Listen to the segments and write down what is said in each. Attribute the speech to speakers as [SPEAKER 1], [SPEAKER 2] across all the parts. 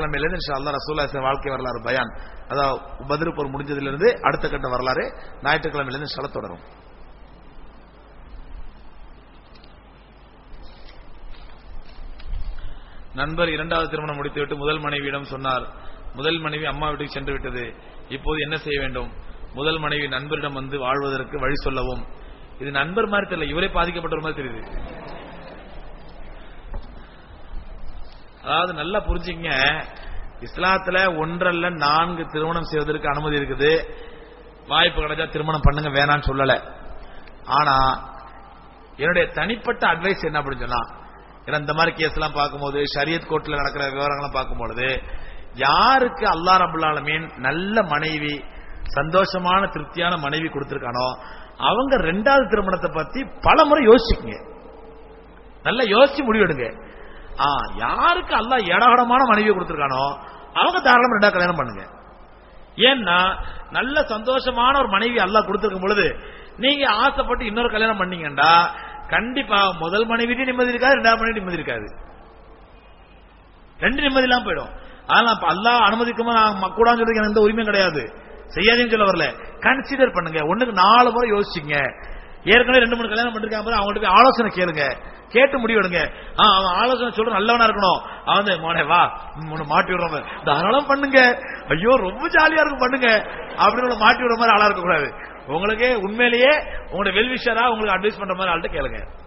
[SPEAKER 1] கிழமையிலிருந்து இன்ஷா அல்லாஹ் ரசூல்லா வாழ்க்கை வரலாறு பயான். அதாவது பதிரு முடிஞ்சதிலிருந்து அடுத்த கட்ட வரலாறு ஞாயிற்றுக்கிழமையிலிருந்து இன்ஷா தொடரும். நண்பர் இரண்டாவது திருமணம் முடித்துவிட்டு முதல் மனைவியிடம் சொன்னார் முதல் மனைவி அம்மா வீட்டுக்கு சென்று விட்டது. இப்போது என்ன செய்ய வேண்டும்? முதல் மனைவி நண்பரிடம் வந்து வாழ்வதற்கு வழி சொல்லவும். இது நண்பர் மாதிரி தெரியல இவரே பாதிக்கப்பட்ட மாதிரி தெரியுது. அதாவது நல்லா புரிஞ்சுங்க இஸ்லாத்துல ஒன்றல்ல நான்கு திருமணம் செய்வதற்கு அனுமதி இருக்குது. வாய்ப்பு கிடைச்சா திருமணம் பண்ணுங்க வேணாம்னு சொல்லல. ஆனா என்னுடைய தனிப்பட்ட அட்வைஸ் என்ன அப்படின்னு சொன்னா ஏன்னா இந்த மாதிரி கேஸ் எல்லாம் பார்க்கும்போது ஷரியத் கோர்ட்ல நடக்கிற விவரங்கள்லாம் பார்க்கும்பொழுது யாருக்கு அல்லா ரபுல் நல்ல மனைவி சந்தோஷமான திருப்தியான மனைவி கொடுத்திருக்கானோ அவங்க ரெண்டாவது திருமணத்தை பத்தி பல முறை யோசிச்சுக்குங்க. நல்லா யோசிச்சு முடிவெடுங்க. யாருக்கு அல்ல இடகடமான மனைவி கொடுத்திருக்கானோ அவங்க தாராளமா ரெண்டாவது கல்யாணம் பண்ணுங்க. ஏன்னா நல்ல சந்தோஷமான ஒரு மனைவி அல்ல கொடுத்திருக்கும் பொழுது நீங்க ஆசைப்பட்டு இன்னொரு கல்யாணம் பண்ணீங்கடா கண்டிப்பா முதல் மனைவிட்டு நிம்மதி இருக்காது ரெண்டாவது மனைவி நிம்மதி இருக்காது. ரெண்டு நிம்மதி எல்லாம் போயிடும். அதனால அல்லா அனுமதிக்குமா நான் கூடான்னு சொல்றதுக்கு எனக்கு எந்த உரிமையும் கிடையாது. செய்யாதீங்கன்னு சொல்ல வரல. கன்சிடர் பண்ணுங்க. ஒண்ணுக்கு நாலு முறை யோசிச்சுங்க. ஏற்கனவே ரெண்டு மூணு கல்யாணம் பண்ணிருக்காங்க அவங்கள்ட்ட போய் ஆலோசனை கேளுங்க. கேட்டு முடிவெடுங்க. அவன் ஆலோசனை சொல்ற நல்லவனா இருக்கணும். அவன் மோனே வா. மாட்டி விடுற தாராளம் பண்ணுங்க. ஐயோ ரொம்ப ஜாலியா இருக்கும் பண்ணுங்க. அப்படின்னு மாட்டி விடுற மாதிரி ஆளா இருக்க கூடாது உங்களுக்கு உண்மையிலேயே உங்களோட வெல்விஷரா உங்களுக்கு அட்வைஸ் பண்ற மாதிரி ஆள்கிட்ட கேளுங்க.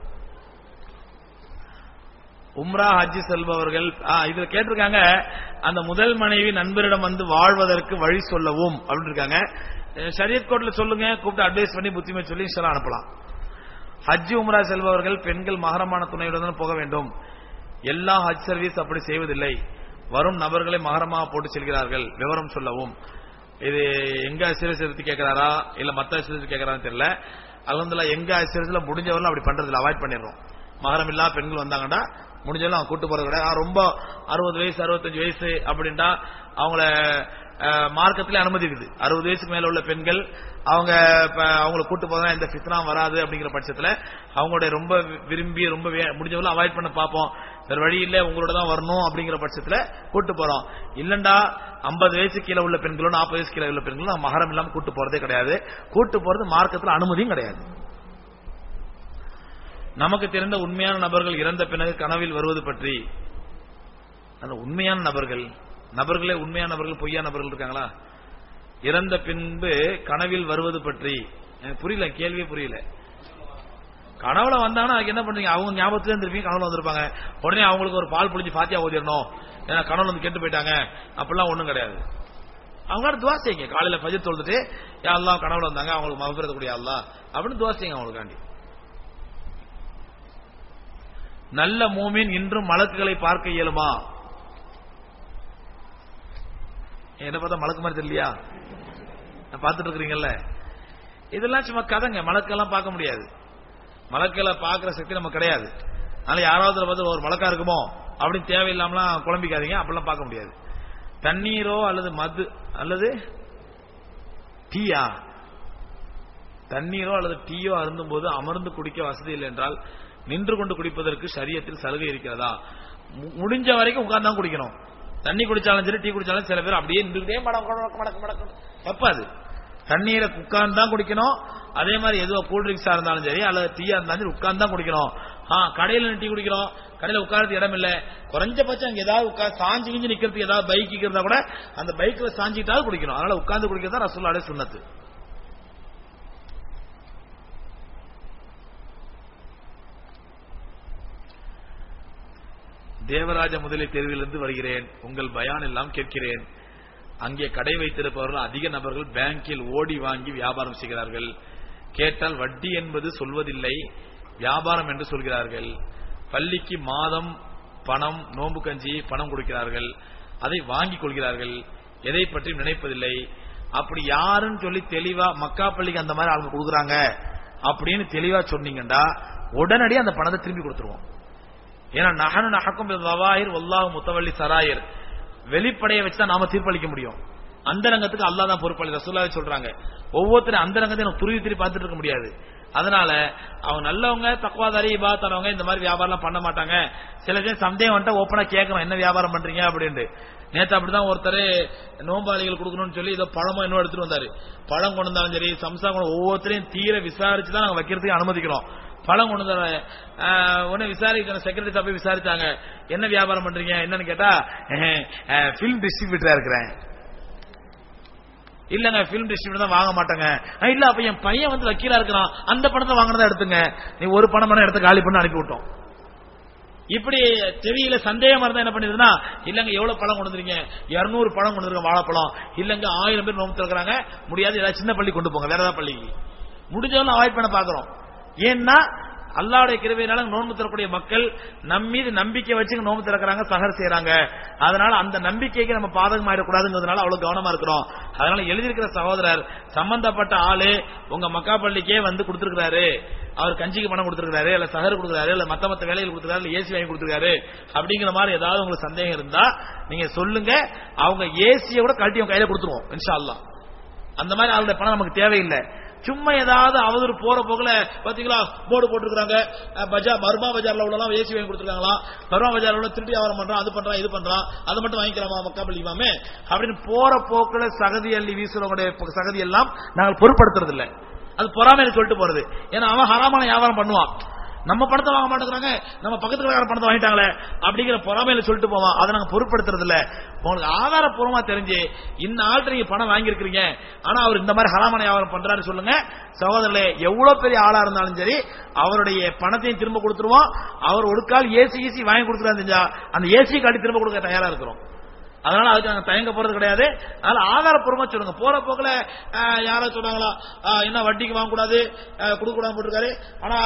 [SPEAKER 1] உம்ரா ஹஜ்ஜி செல்பவர்கள் இதுல கேட்டிருக்காங்க அந்த முதல் மனைவி நண்பரிடம் வந்து வாழ்வதற்கு வழி சொல்லவும். அப்படின்னு இருக்காங்க. அஹ் ஷரியத் கோட்ல சொல்லுங்க கூப்பிட்டு அட்வைஸ் பண்ணி புத்திமை சொல்லி இன்ஷால்லா அனுப்பலாம். ஹஜ் உம்ரா செல்பவர்கள் பெண்கள் மகரமான துணையுடன் போக வேண்டும். எல்லா ஹஜ் சர்வீஸ் அப்படி செய்வதில்லை. வரும் நபர்களை மகரமாக போட்டு செல்கிறார்கள். விவரம் சொல்லவும். இது எங்க அசிரசிரத்து கேட்கிறாரா? இல்ல மத்த அசிரத்து கேட்கறான்னு தெரியல. அலந்துல எங்க அசிரத்துல முடிஞ்சவரெல்லாம் அப்படி பண்றதுல அவாய்ட் பண்ணிடுறோம். மகரம் இல்லா பெண்கள் வந்தாங்கன்னா முடிஞ்சவரை அவங்க கூட்டு போறது கிடையாது ரொம்ப அறுபது வயசு அறுபத்தஞ்சு வயசு அப்படின்ட்டா அவங்கள மார்க்கத்தில் அனுமதி இருக்குது அறுபது வயசுக்கு மேல உள்ள பெண்கள் அவங்க அவங்களை அவங்கள கூட்டு போதா இந்த ஃபித்னா வராது அப்படிங்கிற பட்சத்தில் அவங்களுடைய ரொம்ப விரும்பி ரொம்ப முடிஞ்சவங்களும் அவாய்ட் பண்ண பார்ப்போம். வேற வழி இல்லை உங்களோட தான் வரணும் அப்படிங்கிற பட்சத்தில் கூட்டு போறோம். இல்லண்டா ஐம்பது வயசு கீழே உள்ள பெண்களும் நாற்பது வயசு கீழே உள்ள பெண்களும் மகரம் இல்லாமல் கூட்டு போறதே கிடையாது. கூட்டு போறது மார்க்கத்தில் அனுமதியும் கிடையாது. நமக்கு தெரிந்த உண்மையான நபர்கள் இறந்த பிறகு கனவில் வருவது பற்றி அந்த உண்மையான நபர்கள் நபர்களே உண்மையான நபர்கள் பொய்யான நபர்கள் இருக்காங்களா? இறந்த பின்பு கனவில் வருவது பற்றி. எனக்கு புரியல கேள்வியே புரியல. கனவுல வந்தாங்கன்னா அதுக்கு என்ன பண்றீங்க அவங்க ஞாபகத்துல இருந்திருப்பீங்க கனவுல வந்திருப்பாங்க. உடனே அவங்களுக்கு ஒரு பால் புளிஞ்சு பாத்தியா ஓதிடணும் ஏன்னா கனவுல வந்து கெட்டு போயிட்டாங்க. அப்படிலாம் ஒண்ணும் கிடையாது. அவங்களோட துவா செய்யுங்க. காலையில ஃபஜர் தொழுதுட்டு யாரெல்லாம் கனவுல வந்தாங்க அவங்களுக்கு மகபிரத கூடிய அப்படின்னு துவா செய்யுங்க அவங்களுக்காண்டி. நல்ல மூமின் இன்றும் மலக்குகளை பார்க்க இயலுமா? என்ன பார்த்தா மலக்கு மாதிரி தெரியலையா? நான் பார்த்துட்டு இருக்கிறீங்கல்ல இதெல்லாம் சும்மா கதைங்க. மலக்கெல்லாம் பார்க்க முடியாது. மலக்களை பார்க்கற சக்தி நமக்கு கிடையாது. அதனால யாராவது பார்த்து ஒரு மலக்கா இருக்குமோ அப்படின்னு தேவையில்லாமலாம் குழம்பிக்காதீங்க. அப்படிலாம் பார்க்க முடியாது. தண்ணீரோ அல்லது மது அல்லது டீயா? தண்ணீரோ அல்லது டீயோ அருந்தும் போது அமர்ந்து குடிக்க வசதி இல்லை என்றால் நின்று கொண்டு குடிப்பதற்கு சரியத்தில் சலுகை இருக்கிறதா? மு- முடிஞ்ச வரைக்கும் உட்கார்ந்து தான் குடிக்கணும். தண்ணி குடிச்சாலும் சரி டீ குடிச்சாலும் சில பேர் அப்படியே நின்றுக்கிட்டே மடக்கு மடக்கு மடக்கு மடக்கு தப்பாது. தண்ணீரை உட்கார்ந்து தான் குடிக்கணும். அதே மாதிரி எதுவோ கூல்ட்ரிங்க்ஸா இருந்தாலும் சரி அல்லது டீயா இருந்தாலும் சரி உட்கார்ந்து தான் குடிக்கணும். ஆ கடையில டீ குடிக்கிறோம். கடையில உட்கார்றது இடம் இல்ல. குறைஞ்சபட்சம் அங்க ஏதாவது உட்கார் சாஞ்சு கிஞ்சு நிக்கிறதுக்கு ஏதாவது பைக் இருந்தா கூட அந்த பைக்ல சாஞ்சிட்டாவது குடிக்கணும். அதனால உட்கார்ந்து குடிக்கிறது தான் சொன்னது தேவராஜ முதலி தேர்விலிருந்து வருகிறேன். உங்கள் பயான் எல்லாம் கேட்கிறேன். அங்கே கடை வைத்திருப்பவர்கள் அதிக நபர்கள் பேங்கில் ஓடி வாங்கி வியாபாரம் செய்கிறார்கள். கேட்டால் வட்டி என்பது சொல்வதில்லை வியாபாரம் என்று சொல்கிறார்கள். பள்ளிக்கு மாதம் பணம் நோன்பு கஞ்சி பணம் கொடுக்கிறார்கள். அதை வாங்கிக் கொள்கிறார்கள். எதை பற்றி நினைப்பதில்லை. அப்படி யாருன்னு சொல்லி தெளிவா மக்கா பள்ளிக்கு அந்த மாதிரி அவங்க கொடுக்குறாங்க அப்படின்னு தெளிவா சொன்னீங்கன்னா உடனடியே அந்த பணத்தை திரும்பி கொடுத்துருவோம். ஏன்னா நகனு நகக்கும் வவாயிர் ஒல்லாஹு முத்தவள்ளி சராயர். வெளிப்படையை வச்சு தான் நாம தீர்ப்பளிக்க முடியும். அந்தரங்கத்துக்கு அல்லா தான் பொறுப்பாளி ரசூல்லாவே சொல்றாங்க. ஒவ்வொருத்தரும் அந்தரங்கத்தை நம்ம துருவி திருப்பி பார்த்துட்டு இருக்க முடியாது. அதனால அவங்க நல்லவங்க தக்குவாதாரி இபாத்தானவங்க இந்த மாதிரி வியாபாரம் பண்ண மாட்டாங்க. சில பேர் சந்தேகம் வந்துட்டு ஓப்பனா கேட்கணும் என்ன வியாபாரம் பண்றீங்க அப்படின்ட்டு. நேற்று அப்படிதான் ஒருத்தர் நோம்பாளிகள் கொடுக்கணும்னு சொல்லி ஏதோ பழமும் இன்னும் எடுத்துட்டு வந்தாரு. பழம் கொண்டு வந்தாலும் சரி சம்சா கொண்டு ஒவ்வொருத்தரையும் தீர விசாரிச்சு தான் நாங்க வைக்கிறதுக்கு அனுமதிக்கிறோம். பழம் கொண்டு வர உடனே விசாரிக்கிற செக்ரட்டரி போய் விசாரிச்சாங்க. என்ன வியாபாரம் பண்றீங்க? என்னன்னு கேட்டா பிலிம் டிஸ்ட்ரிபியூட்டரா இருக்கிறேன். இல்லங்க பிலிம் டிஸ்ட்ரிபியூட்டர் தான் வாங்க மாட்டேங்க. இல்ல அப்ப என் பையன் வந்து வக்கீலா இருக்கிறான். அந்த பணத்தை வாங்கினதா எடுத்துங்க. நீ ஒரு பணம் பணம் எடுத்து காலி பண்ணி அனுப்பி விட்டோம் இப்படி தெரியல சந்தேகமா இருந்தா என்ன பண்ணிருந்தா இல்லங்க எவ்வளவு பழம் கொண்டுருங்க இருநூறு பழம் கொண்டு வாழைப்பழம். இல்லங்க ஆயிரம் பேர் நோம்பு திறக்கிறாங்க. முடியாது ஏதாவது சின்ன பள்ளி கொண்டு போங்க வேற ஏதாவது பள்ளிக்கு. முடிஞ்சவங்க அவாய்ட் பண்ண பாக்குறோம் ஏன்னா அல்லாவுடைய கிருபையினால நோன்பு தரக்கூடிய மக்கள் நம் மீது நம்பிக்கை வச்சு நோன்பு திறக்கிறாங்க சகர் செய்யறாங்க அதனால அந்த நம்பிக்கைக்கு நம்ம பாதகம் ஆயிடக்கூடாதுங்கிறதுனால அவ்வளவு கவனமா இருக்கிறோம். அதனால எழுதியிருக்கிற சகோதரர் சம்பந்தப்பட்ட ஆளு உங்க மக்கா பள்ளிக்கே வந்து கொடுத்திருக்கிறாரு. அவர் கஞ்சிக்கு பணம் கொடுத்திருக்காரு இல்ல சகர் கொடுக்குறாரு இல்ல மத்த மத்த வேலைகள் கொடுத்துருக்காரு இல்ல ஏசி வாங்கி கொடுத்துருக்காரு. அப்படிங்கிற மாதிரி ஏதாவது உங்களுக்கு சந்தேகம் இருந்தா நீங்க சொல்லுங்க. அவங்க ஏசியை கூட கழட்டி அவங்க கையில கொடுத்துருவோம் இன்ஷா அந்த மாதிரி அவருடைய பணம் நமக்கு தேவையில்லை. சும்மா ஏதாவது அவதூறு போற போகல பாத்தீங்களா போர்டு போட்டுருக்காங்க பஜார் பர்மா பஜார்ல உள்ளலாம் ஏசி வாங்கி கொடுத்துருக்காங்களா? பர்மா பஜார்ல உள்ள திருப்பி வியாபாரம் பண்றான் அது பண்றான் இது பண்றான். அதை மட்டும் வாங்கிக்கலாமா மக்கா பள்ளிமாமே அப்படின்னு போற போக்குல சகதி அள்ளி வீசுறவங்களுடைய சகதி எல்லாம் நாங்கள் பொருட்படுத்துறது இல்லை அது பொறாமையில சொல்லிட்டு போறது. ஏன்னா அவன் ஹராமான வியாபாரம் பண்ணுவான். நம்ம பணத்தை வாங்க மாட்டேங்கிறாங்க. நம்ம பக்கத்துல இருக்கிற பணத்தை வாங்கிட்டாங்களே அப்படிங்கிற பொறாமையில சொல்லிட்டு போவோம் அதை நாங்க பொருட்படுத்துறது இல்ல. உங்களுக்கு ஆதாரப்பூர்வமா தெரிஞ்சு இந்த ஆள்கிட்ட நீங்க பணம் வாங்கியிருக்கிறீங்க. ஆனா அவர் இந்த மாதிரி ஹராமான வியாபாரம் பண்றாரு சொல்லுங்க. சகோதரர்களே எவ்வளவு பெரிய ஆளா இருந்தாலும் சரி அவருடைய பணத்தையும் திரும்ப கொடுத்துருவோம். அவர் ஒரு கால் ஏசி ஏசி வாங்கி கொடுக்குறாரு அந்த ஏசி காட்டி திரும்ப கொடுக்க தயாரா இருக்கிறோம். அதனால அதுக்கு நாங்க தயங்க போறது கிடையாது. அதனால ஆதாரப்பூர்வமா சொல்லுங்க. போற போக்கில் யாரோ சொன்னாங்களா என்ன வட்டிக்கு வாங்க கூடாது கொடுக்க கூடாது போட்டிருக்காரு. ஆனா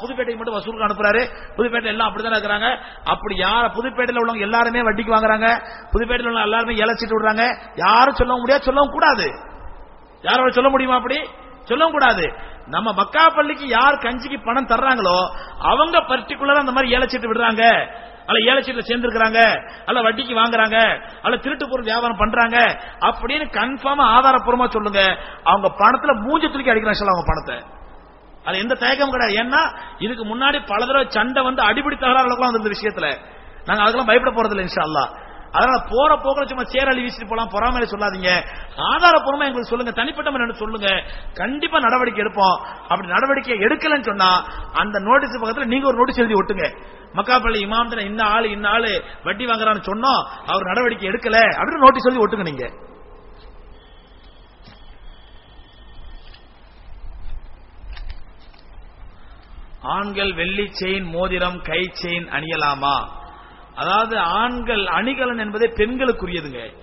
[SPEAKER 1] புதுப்பேட்டைக்கு மட்டும் வசூலுக்கு அனுப்புறாரு. புதுப்பேட்டை எல்லாம் அப்படிதான் இருக்கிறாங்க. அப்படி யார புதுப்பேட்டையில் உள்ளவங்க எல்லாருமே வட்டிக்கு வாங்குறாங்க. புதுப்பேட்டையில் உள்ள எல்லாருமே இழைச்சிட்டு விடுறாங்க. யாரும் சொல்லவும் முடியாது சொல்லவும் கூடாது. யாரோட சொல்ல முடியுமா அப்படி? சொல்லவும் கூடாது. நம்ம மக்கா பள்ளிக்கு யார் கஞ்சிக்கு பணம் தர்றாங்களோ அவங்க பர்டிகுலரா அந்த மாதிரி ஏலச்சீட்டு விடுறாங்க. அல்ல ஏலச்சீட்டுல சேர்ந்திருக்கிறாங்க. அல்ல வட்டிக்கு வாங்குறாங்க. அல்ல திருட்டு பொருள் வியாபாரம் பண்றாங்க. அப்படின்னு கன்ஃபார்மா ஆதாரப்பூர்வமா சொல்லுங்க. அவங்க பணத்துல மூஞ்ச துணிக்கி அடிக்கிறாங்க சொல்ல அவங்க பணத்தை. அது எந்த தயக்கமும் கிடையாது. ஏன்னா இதுக்கு முன்னாடி பல தடவை சண்டை வந்து அடிப்படை தகராறுலாம் வந்து விஷயத்துல. நாங்க அதுக்கெல்லாம் பயப்பட போறது இல்லை இன்ஷா அதனால போற போக்குல சும்மா சேரழி வீசிட்டு போலாம் பொறாமையில சொல்லாதீங்க. ஆதாரப்பூர்வமா எங்களுக்கு சொல்லுங்க தனிப்பட்ட முறையில் சொல்லுங்க. கண்டிப்பா நடவடிக்கை எடுப்போம். அப்படி நடவடிக்கை எடுக்கலன்னு சொன்னா அந்த நோட்டீஸ் பக்கத்துல நீங்க ஒரு நோட்டீஸ் எழுதி ஒட்டுங்க. மக்காப்பள்ளி இமாம் இந்த ஆளு இந்த ஆளு வட்டி வாங்குறான்னு சொன்னோம் அவர் நடவடிக்கை எடுக்கல அப்படின்னு நோட்டீஸ் எழுதி ஒட்டுங்க நீங்க. ஆண்கள் வெள்ளி செயின் மோதிரம் கை செயின் அணியலாமா? அதாவது ஆண்கள் அணிகலன் என்பதே பெண்களுக்குரியதுங்க.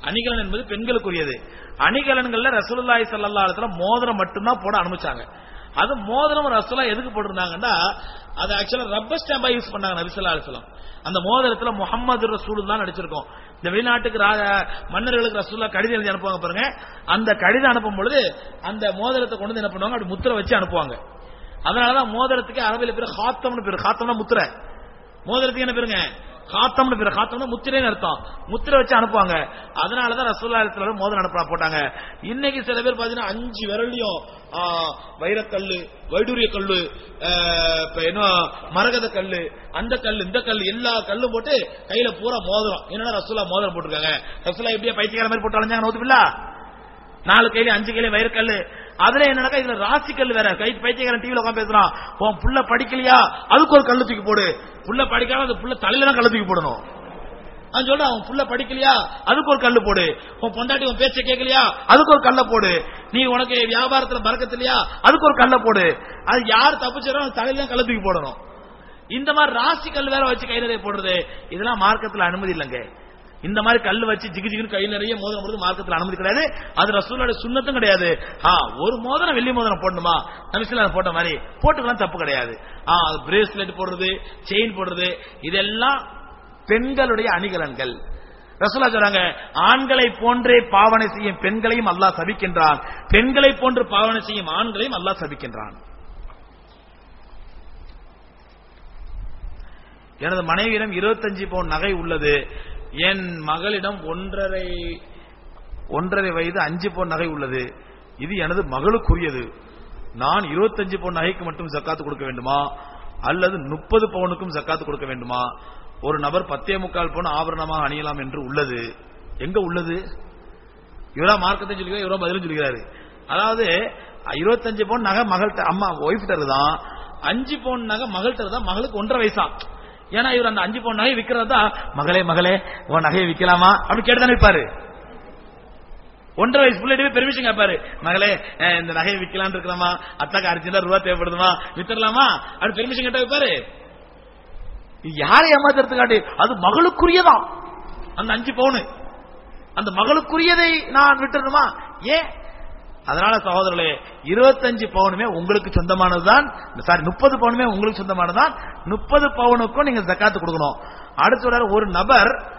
[SPEAKER 1] அணிகலன் என்பது பெண்களுக்குரியது. அணிகலன்கள்ல ரசூலுல்லாஹி ஸல்லல்லாஹு அலைஹி மோதிரம் மட்டும்தான் போட அனுப்பிச்சாங்க. அது மோதிரம் ரசூலா எதுக்கு போட்டிருந்தாங்கன்னா அது ஆக்சுவலா ரப்பர் ஸ்டாம்பா யூஸ் பண்ணாங்க நபி ஸல்லல்லாஹு அந்த மோதிரத்துல முகமது ரசூல் தான் நடிச்சிருக்கோம். இந்த வெளிநாட்டுக்கு ரா- மன்னர்களுக்கு ரசூல்லா கடிதம் எழுதி அனுப்புவாங்க பாருங்க. அந்த கடிதம் அனுப்பும் பொழுது அந்த மோதிரத்தை கொண்டு வந்து என்ன பண்ணுவாங்க? அப்படி முத்திரை வச்சு அனுப்புவாங்க. அதனாலதான் மோதிரத்துக்கு அரபில பேர் ஹாத்தம்னு பேர். ஹாத்தம்னா முத்திரை. மோதிரத்துக்கு என்ன பேருங்க? காத்தம்னு பேர். காத்தம்னா முத்திரைன்னு அர்த்தம். முத்திரை வச்சு அனுப்புவாங்க. அதனாலதான் ரசூல்லா இடத்துல மோதிரம் அனுப்ப போட்டாங்க. இன்னைக்கு சில பேர் பாத்தீங்கன்னா அஞ்சு விரல்லையும் வைரக்கல்லு வைடூரிய கல்லு என்ன மரகத கல்லு அந்த கல் இந்த கல் எல்லா கல்லும் போட்டு கையில பூரா மோதிரம். என்னன்னா ரசூல்லா மோதிரம் போட்டிருக்காங்க? ரசூல்லா எப்படியா பைத்தியக்கார மாதிரி போட்டாலும் அலைஞ்சாங்க நாலு கையில அஞ்சு கையில வைரக்கல்லு. அதுல என்னடா இதுல ராசி கல் வேற. கை பைத்தியக்காரன் டிவில உட்காந்து பேசுறான். உன் புள்ள படிக்கலையா? அதுக்கு ஒரு கல்லு தூக்கி போடு. புள்ள படிக்காம அந்த புள்ள தலையில தான் கல்லு தூக்கி போடணும். அவன் சொல்றான் அவன் புள்ள படிக்கலையா? அதுக்கு ஒரு கல்லு போடு. உன் பொண்டாட்டி உன் பேச்ச கேட்கலையா? அதுக்கு ஒரு கல்ல போடு. நீ உனக்கு வியாபாரத்துல பறக்கத்திலையா அதுக்கு ஒரு கல்ல போடு. அது யார் தப்பிச்சாரோ அவன் தலையில தான் கல்ல தூக்கி போடணும். இந்த மாதிரி ராசி கல் வேற வச்சு கை நிறைய போடுறது. இதெல்லாம் மார்க்கத்துல அனுமதி இல்லைங்க. இந்த மாதிரி கல் வச்சு ஜிகு ஜிகுன்னு கை நிறைய மோதிரம் போடுறது மார்க்கத்தில் அனுமதி கிடையாது. அது ரசூலோட சுண்ணத்தும் கிடையாது. ஆ ஒரு மோதிரம் வெள்ளி மோதிரம் போடணுமா? தமிழ்ல போட்ட மாதிரி. போட்டுக்கலாம் தப்பு கிடையாது. ஆ பிரேஸ்லெட் போடுறது செயின் போடுறது இதெல்லாம் பெண்களுடைய அணிகலன்கள். ரசூலா சொல்றாங்க ஆண்களை போன்றே பாவனை செய்யும் பெண்களையும் அல்லாஹ் சபிக்கின்றான். பெண்களை போன்று பாவனை செய்யும் ஆண்களையும் அல்லாஹ் சபிக்கின்றான். எனது மனைவியிடம் 25 பவுன் நகை உள்ளது. என் மகளிடம் ஒன்றரை ஒன்றரை வயது அஞ்சு பொன் நகை உள்ளது. இது எனது மகளுக்குரியது. நான் 25 பொன் நகைக்கு மட்டும் ஜக்காத்து கொடுக்க வேண்டுமா? அல்லது முப்பது பவுனுக்கும் ஜக்காத்து கொடுக்க வேண்டுமா? ஒரு நபர் பத்தே முக்கால் பவுன் ஆபரணமாக அணியலாம் என்று உள்ளது. எங்க உள்ளது? இவரா மார்க்கத்தை சொல்லிக்கிறார் இவரா பதிலும் சொல்கிறாரு அதாவது 25 பவுன் நகை மகள்கிட்ட அம்மா ஒய்ஃப்ட தான் அஞ்சு பவுன் நகை மகள்கிட்ட தான் மகளுக்கு ஒன்றரை வயசா. ஏன்னா இவர் அந்த அஞ்சு பவுன் நகை விற்கிறதா மகளே மகளே உன் நகையை விற்கலாமா அப்படின்னு கேட்டுதானே இருப்பாரு. ஒன்றரை வயசு பிள்ளைகிட்ட பெர்மிஷன் கேட்பாரு. மகளே இந்த நகையை விற்கலாம்னு இருக்கலாமா அத்தாக்கு அரிசினா ரூபா தேவைப்படுதுமா? வித்துடலாமா? அப்படி பெர்மிஷன் கேட்ட வைப்பாரு. யாரை ஏமாத்துறதுக்காண்டி அது மகளுக்குரியதான் அந்த அஞ்சு பவுனு. அந்த மகளுக்குரியதை நான் விட்டுறணுமா ஏன்? அதனால சகோதரர்களே இருபத்தஞ்சு பவுனுமே உங்களுக்கு சொந்தமானதுதான். சாரி முப்பது பவுனுமே உங்களுக்கு சொந்தமானதுதான். முப்பது பவுனுக்கும் நீங்க ஜக்காத்து கொடுக்கணும். அடுத்த ஒரு நபர்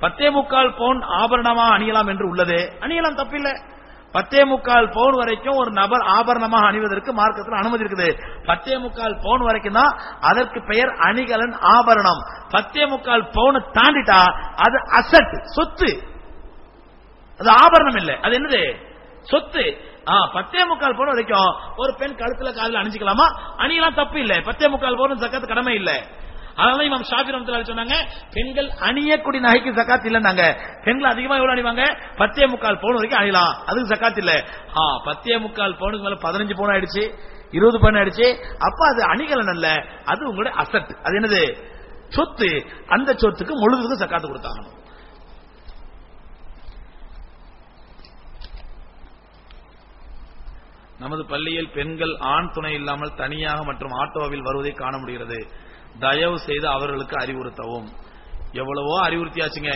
[SPEAKER 1] பத்தே முக்கால் பவுன் ஆபரணமா அணியலாம் என்று உள்ளது. அணியலாம் தப்பில்லை. பத்தே முக்கால் பவுன் வரைக்கும் ஒரு நபர் ஆபரணமாக அணிவதற்கு மார்க்கத்தில் அனுமதி இருக்குது. பத்தே முக்கால் பவுன் வரைக்கும் தான் அதற்கு பெயர் அணிகலன் ஆபரணம். பத்தே முக்கால் பவுன் தாண்டிட்டா அது அசட் சொத்து. அது ஆபரணம் இல்லை. அது என்னது? சொத்து. ஆ, பத்தே முக்கால் பவுன் வரைக்கும் ஒரு பெண் கழுத்துல காலில் அணிஞ்சுக்கலாமா? அணியலாம் தப்பு இல்ல. பத்தே முக்கால் பவுன் சக்கத்து கடமை இல்ல. அதனால இமாம் ஷாஃபி ரஹ்மத்துல்லாஹி சொன்னாங்க பெண்கள் அணியக்கூடிய நகைக்கு சக்காத்து இல்லைன்னாங்க. பெண்கள் அதிகமா எவ்வளவு அணிவாங்க? பத்தே முக்கால் பவுன் வரைக்கும் அணியலாம். அதுக்கு சக்காத்து இல்ல. ஆ பத்தே முக்கால் பவுனுக்கு மேல பதினஞ்சு பவுன் ஆயிடுச்சு இருபது பவுன் ஆயிடுச்சு. அப்ப அது அணிகலன் அல்ல. அது உங்களுடைய அசட் அது என்னது? சொத்து. அந்த சொத்துக்கு முழுவதுக்கும் சக்காத்து கொடுத்தாகணும். நமது பள்ளியில் பெண்கள் ஆண் துணை இல்லாமல் தனியாக மற்றும் ஆட்டோவில் வருவதை காண முடிகிறது. தயவு செய்து அவர்களுக்கு அறிவுறுத்தவும். எவ்வளவோ அறிவுறுத்தியாச்சுங்க.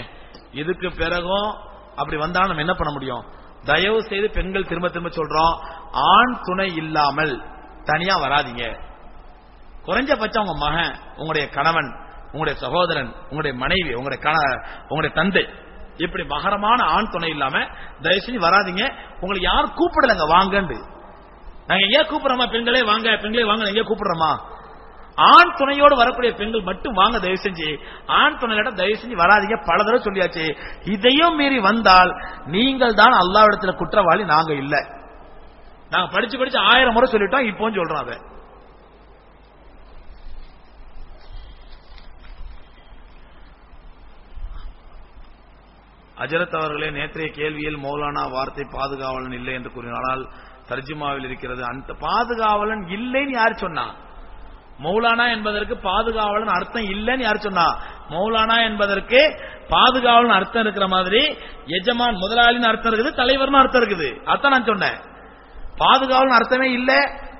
[SPEAKER 1] இதுக்கு பிறகும் அப்படி வந்தா நம்ம என்ன பண்ண முடியும்? தயவு செய்து பெண்கள் திரும்ப திரும்ப சொல்றோம் ஆண் துணை இல்லாமல் தனியா வராதீங்க. குறைஞ்சபட்சம் உங்க மகன் உங்களுடைய கணவன் உங்களுடைய சகோதரன் உங்களுடைய மனைவி உங்களுடைய கண உங்களுடைய தந்தை இப்படி மகரமான ஆண் துணை இல்லாம தயவு செஞ்சு வராதீங்க. உங்களை யாரும் கூப்பிடலங்க வாங்கன்னு நாங்க எங்க கூப்பிடுறோமா? பெண்களே வாங்க பெண்களே வாங்க எங்க கூப்பிடுறோமா? ஆண் துணையோடு வரக்கூடிய பெண்கள் மட்டும் வாங்க தயவு செஞ்சு. ஆண் துணையோட தயவு செஞ்சு வராதீங்க. பல தடவை சொல்லியாச்சு. இதையும் மீறி வந்தால் நீங்கள் தான் அல்லாவிடத்துல குற்றவாளி நாங்க இல்ல. நாங்க படிச்சு படிச்சு ஆயிரம் முறை சொல்லிட்டோம் இப்போ சொல்றோம் அதை. அஜரத் அவர்களே நேற்றைய கேள்வியில் மௌலானா வார்த்தை பாதுகாவலன் இல்லை என்று கூறினால் தர்ஜுமாவில் இருக்கிறது. அந்த பாதுகாவலன் இல்லைன்னு யார் சொன்னா? மௌலானா என்பதற்கு பாதுகாவலன் அர்த்தம் இல்லைன்னு யார் சொன்னா? மௌலானா என்பதற்கு பாதுகாவலன் அர்த்தம் இருக்கிற மாதிரி எஜமான் முதலாளின்னு அர்த்தம் இருக்குது தலைவர்னு அர்த்தம் இருக்குது. அதான் நான் சொன்னேன். பாதுகாவலன் அர்த்தமே இல்ல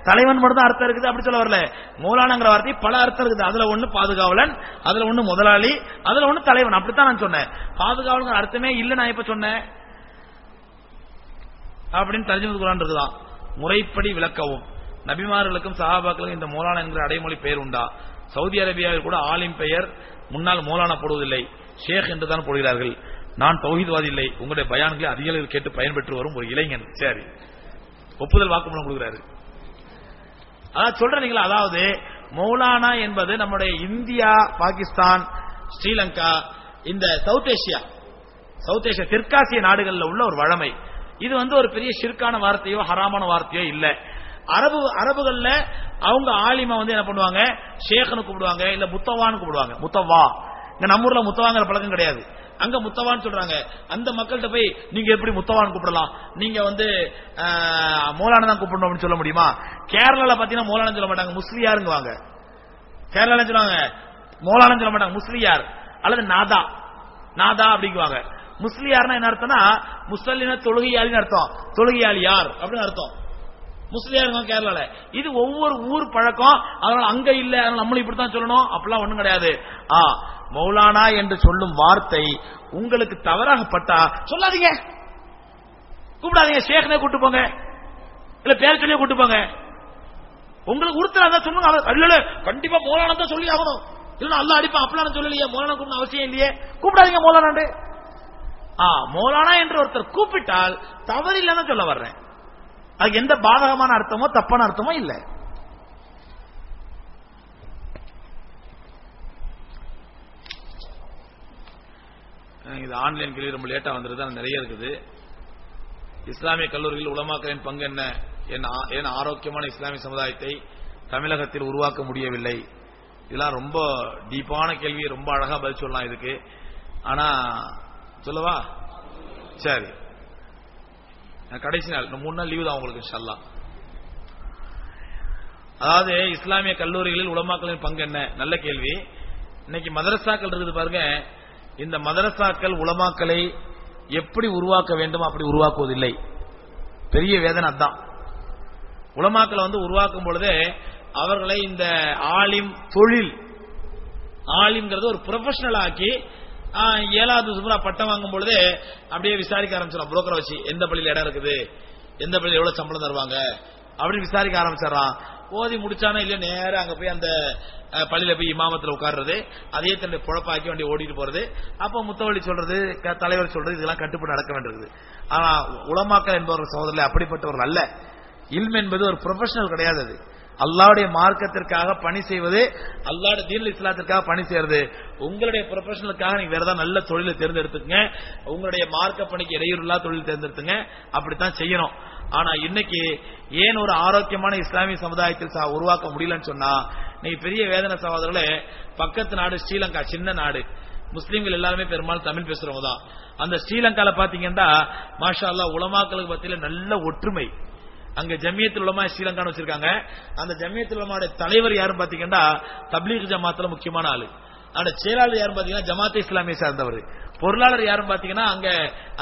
[SPEAKER 1] தலைவன் மட்டும் தான் அர்த்தம் இருக்குது அப்படி சொல்ல வரல. மௌலானாங்கிற வார்த்தை பல அர்த்தம் இருக்குது. அதுல ஒண்ணு பாதுகாவலன் அதுல ஒண்ணு முதலாளி அதுல ஒண்ணு தலைவன். அப்படித்தான் நான் சொன்னேன். பாதுகாவலன் அர்த்தமே இல்ல நான் இப்ப சொன்னேன். அப்படின்னு தர்ஜுமத்து குரான் இருக்குதான் முறைப்படி விளக்கவும். நபிமார்களுக்கும் சஹாபாக்களுக்கும் இந்த மௌலானா என்கிற அடைமொழி பெயர் உண்டா? சவுதி அரேபியாவில் கூட ஆலிம் பெயர் முன்னால் மௌலானா போடுவதில்லை. ஷேக் என்று தான் போடுகிறார்கள். நான் தௌஹீத்வாதி இல்லை. உங்களுடைய பயான்களை அதிக அளவில் கேட்டு பயன்பெற்று வரும் ஒரு இளைஞன். சரி. ஒப்புதல் வாக்குமூலம் கொடுக்கிறாரு. அதான் சொல்றீங்களா அதாவது மௌலானா என்பது நம்முடைய இந்தியா பாகிஸ்தான் ஸ்ரீலங்கா இந்த சவுத் ஏசியா சவுத் ஏசியா தெற்காசிய நாடுகளில் உள்ள ஒரு வழமை. இது வந்து ஒரு பெரிய ஷிர்கான வார்த்தையோ ஹராமான வார்த்தையோ இல்ல. அரபு அரபுகள்ல அவங்க ஆலிமா வந்து என்ன பண்ணுவாங்க? ஷேഖ்னு கூப்பிடுவாங்க இல்ல முத்தவான்னு கூப்பிடுவாங்க. முத்தவா. இங்க நம்ம ஊர்ல முத்தவாங்கிற பழக்கம் கிடையாது. அங்க முத்தவான்னு சொல்றாங்க. அந்த மக்கள்கிட்ட போய் நீங்க எப்படி முத்தவான் கூப்பிடலாம்? நீங்க வந்து மூலான தான் கூப்பிடணும் அப்படின்னு சொல்ல முடியுமா? கேரளால பாத்தீங்கன்னா மூலானு சொல்ல மாட்டாங்க. முஸ்லியாருங்குவாங்க கேரளால சொல்லுவாங்க? மௌலானு சொல்ல மாட்டாங்க. முஸ்லியார் அல்லது நாதா. நாதா அப்படிங்குவாங்க. முஸ்லியார்னா என்ன அர்த்தம்னா முஸ்லின தொழுகையாளின்னு அர்த்தம். தொழுகையாளி யார்? அப்படின்னு அர்த்தம். முஸ்லியார் கேரளால. இது ஒவ்வொரு ஊர் பழக்கம். அதனால அங்க இல்ல அதனால நம்மளும் இப்படித்தான் சொல்லணும். அப்படிலாம் ஒண்ணும் கிடையாது. ஆ மௌலானா என்று சொல்லும் வார்த்தை உங்களுக்கு தவறாகப்பட்டா சொல்லாதீங்க. கூப்பிடாதீங்க. ஷேக்னே கூட்டு போங்க. இல்ல பேர் சொல்லியே கூட்டு போங்க. உங்களுக்கு உறுத்தல சொல்லுங்க. அவர் கண்டிப்பா மௌலானா தான் சொல்லி ஆகணும். இல்லைன்னா அல்ல அடிப்பா. அப்படிலாம் சொல்லலையே. மௌலானா கூப்பிடணும் அவசியம் இல்லையே. கூப்பிடாதீங்க மௌலானாண்டு ஆ மௌலானா என்று ஒருத்தர் கூப்பிட்டால் தவறு இல்லைன்னு சொல்ல வர்றேன். அது எந்த பாதகமான அர்த்தமோ தப்பான அர்த்தமோ இல்லை. இது ஆன்லைன் கேள்வி ரொம்ப லேட்டா வந்துருது அது நிறைய இருக்குது. இஸ்லாமிய கல்லூரியில் உலமாக்களின் பங்கு என்ன? என் என் ஆரோக்கியமான இஸ்லாமிய சமுதாயத்தை தமிழகத்தில் உருவாக்க முடியவில்லை? இதெல்லாம் ரொம்ப டீப்பான கேள்வி ரொம்ப அழகா பதில் சொல்லலாம் இதுக்கு. ஆனா சொல்லவா? சரி. கடைசி நாள் மூணு நாள் லீவு தான் உங்களுக்கு இன்ஷால்லா அதாவது இஸ்லாமிய கல்லூரிகளில் உலமாக்களின் பங்கு என்ன? நல்ல கேள்வி. இன்னைக்கு மதரசாக்கள் இருக்குது பாருங்க. இந்த மதரசாக்கள் உலமாக்களை எப்படி உருவாக்க வேண்டும்? அப்படி உருவாக்குவதில்லை. பெரிய வேதனை அதான். உலமாக்களை வந்து உருவாக்கும் பொழுது அவர்களை இந்த ஆலிம் தொழில் ஆலிம்ங்கிறத ஒரு ப்ரொஃபஷனல் ஆக்கி ஏழாவது சுமரா பட்டம் வாங்கும் பொழுதே அப்படியே விசாரிக்க ஆரம்பிச்சிடலாம் புரோக்கரை வச்சு எந்த பள்ளியில் இடம் இருக்குது? எந்த பள்ளியில் எவ்வளவு சம்பளம் தருவாங்க? அப்படின்னு விசாரிக்க ஆரம்பிச்சிடறான். ஓதி முடிச்சானா இல்ல நேரம் அங்க போய் அந்த பள்ளியில போய் இமாமத்துல உட்கார்றது. அதே தன்னுடைய பொழப்பாக்கி வண்டி ஓடிட்டு போறது. அப்ப முத்தவள்ளி சொல்றது க- தலைவர் சொல்றது இதெல்லாம் கட்டுப்பட்டு நடக்க வேண்டியது ஆனா உளமாக்கல் என்பவர்கள் சகோதரர்கள் அப்படிப்பட்டவர்கள் அல்ல. இல்ம் என்பது ஒரு ப்ரொஃபஷனல் கிடையாது அது. அல்லாவுடைய மார்க்கத்திற்காக பணி செய்வது அல்லாவுடைய தீன் இஸ்லாத்திற்காக பணி செய்யறது. உங்களுடைய ப்ரொஃபஷனலுக்காக நீங்க வேற ஏதாவது நல்ல தொழிலை தேர்ந்தெடுத்துங்க உங்களுடைய மார்க்க பணிக்கு இடையூறுலா தொழில் தேர்ந்தெடுத்துங்க. அப்படித்தான் செய்யணும். ஆனா இன்னைக்கு ஏன் ஒரு ஆரோக்கியமான இஸ்லாமிய சமுதாயத்தில் சா- உருவாக்க முடியலன்னு சொன்னா நீங்க பெரிய வேதனை சகோதரர்களே பக்கத்து நாடு ஸ்ரீலங்கா சின்ன நாடு. முஸ்லீம்கள் எல்லாருமே பெரும்பாலும் தமிழ் பேசுறவங்க தான். அந்த ஸ்ரீலங்கால பாத்தீங்கன்னா மாஷா அல்லாஹ் உலமாக்களுக்கு மத்தியில நல்ல ஒற்றுமை. அங்க ஜமியத்தில் உலமா ஸ்ரீலங்கான்னு வச்சிருக்காங்க. அந்த ஜமியத்தில் உலமாவுடைய தலைவர் யாரும் பாத்தீங்கன்னா தப்லீக் ஜமாத்துல முக்கியமான ஆளு. அந்த செயலாளர் யாரும் பாத்தீங்கன்னா ஜமாத்தே இஸ்லாமியை சார்ந்தவர். பொருளாளர் யாரும் பாத்தீங்கன்னா அங்க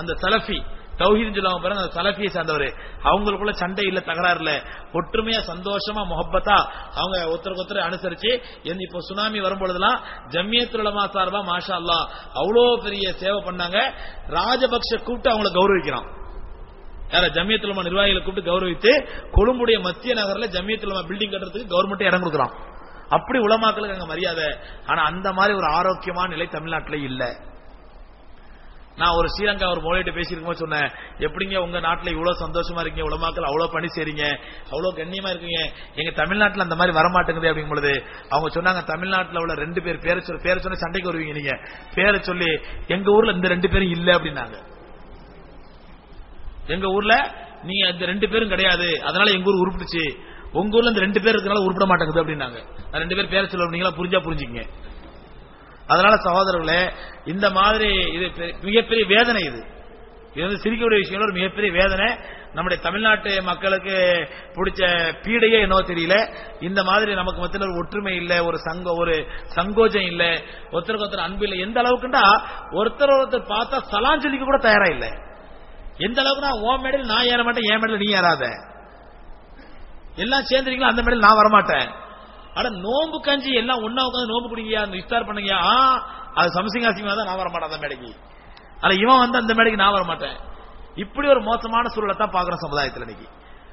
[SPEAKER 1] அந்த சலஃபி தௌஹீத் சொல்லுவாங்க பாருங்க அந்த சலஃபியை சார்ந்தவர். அவங்களுக்குள்ள சண்டை இல்ல தகராறு இல்ல ஒற்றுமையா சந்தோஷமா முகப்பத்தா அவங்க ஒருத்தருக்கு ஒருத்தர் அனுசரிச்சு இப்போ சுனாமி வரும்பொழுதுலாம் ஜம்மியத்துல் சார்பா மாஷா அல்லா அவ்வளோ பெரிய சேவை பண்ணாங்க. ராஜபக்ஷ கூப்பிட்டு அவங்கள கௌரவிக்கிறான். யார ஜமியத்துலமா நிர்வாகிகளை கூப்பிட்டு கௌரவித்து கொழும்புடைய மத்திய நகர்ல ஜமியத்துலமா பில்டிங் கட்டுறதுக்கு கவர்மெண்ட் இடம் கொடுக்குறான். அப்படி உலமாக்களுக்கு அங்க மரியாதை. ஆனா அந்த மாதிரி ஒரு ஆரோக்கியமான நிலை தமிழ்நாட்டில இல்ல. நான் ஒரு ஸ்ரீலங்கா ஒரு மொழியிட்ட பேசியிருக்கும் சொன்னேன் எப்படிங்க உங்க நாட்டுல இவ்வளவு சந்தோஷமா இருக்கீங்க உலமாக்கள் அவ்வளவு பணி செய்றீங்க அவ்வளவு கண்ணியமா இருக்கீங்க எங்க தமிழ்நாட்டுல அந்த மாதிரி வரமாட்டேங்குது அப்படிங்கும் பொழுது அவங்க சொன்னாங்க தமிழ்நாட்டுல உள்ள ரெண்டு பேர் பேரை சொல்லி பேரை சொன்ன சண்டைக்கு வருவீங்க நீங்க. பேரை சொல்லி எங்க ஊர்ல இந்த ரெண்டு பேரும் இல்ல அப்படின்னாங்க. எங்க ஊர்ல நீ அந்த ரெண்டு பேரும் கிடையாது. அதனால எங்க ஊர் உருப்பிடுச்சு. உங்க ஊர்ல இந்த ரெண்டு பேர் இருக்கனால உருப்பிட மாட்டேங்குது அப்படின்னாங்க. ரெண்டு பேர் பேர சொல்ல நீங்களா புரிஞ்சா புரிஞ்சுக்கங்க. அதனால சகோதரர்களே இந்த மாதிரி இது பெ- மிகப்பெரிய வேதனை இது. இது வந்து சிரிக்கக்கூடிய விஷயம் ஒரு மிகப்பெரிய வேதனை. நம்முடைய தமிழ்நாட்டு மக்களுக்கு பிடிச்ச பீடையே என்னவோ தெரியல. இந்த மாதிரி நமக்கு மத்தியில் ஒரு ஒற்றுமை இல்லை ஒரு சங்க ஒரு சங்கோஜம் இல்லை. ஒருத்தருக்கு ஒருத்தர் அன்பு இல்லை. எந்த அளவுக்குண்டா ஒருத்தர் ஒருத்தர் பார்த்தா சலான் கூட தயாரா இல்லை. எந்த அளவுக்கு நான் உன் மேடல் நான் ஏற மாட்டேன் என் மேடல் நீ ஏறாத. எல்லாம் சேர்ந்துறீங்களா அந்த மேடல் நான் வரமாட்டேன். ஆனா நோம்பு கஞ்சி எல்லாம் ஒண்ணா உட்காந்து நோம்பு குடிங்கயா அந்த இஃப்தார் பண்ணுங்கயா? ஆ அது அசிங்கமா தான் நான் வரமாட்டேன் அந்த மேடைக்கு. ஆனா இவன் வந்து அந்த மேடைக்கு நான் வரமாட்டேன். இப்படி ஒரு மோசமான சூழலை தான் பாக்குறோம் சமுதாயத்தில் இன்னைக்கு.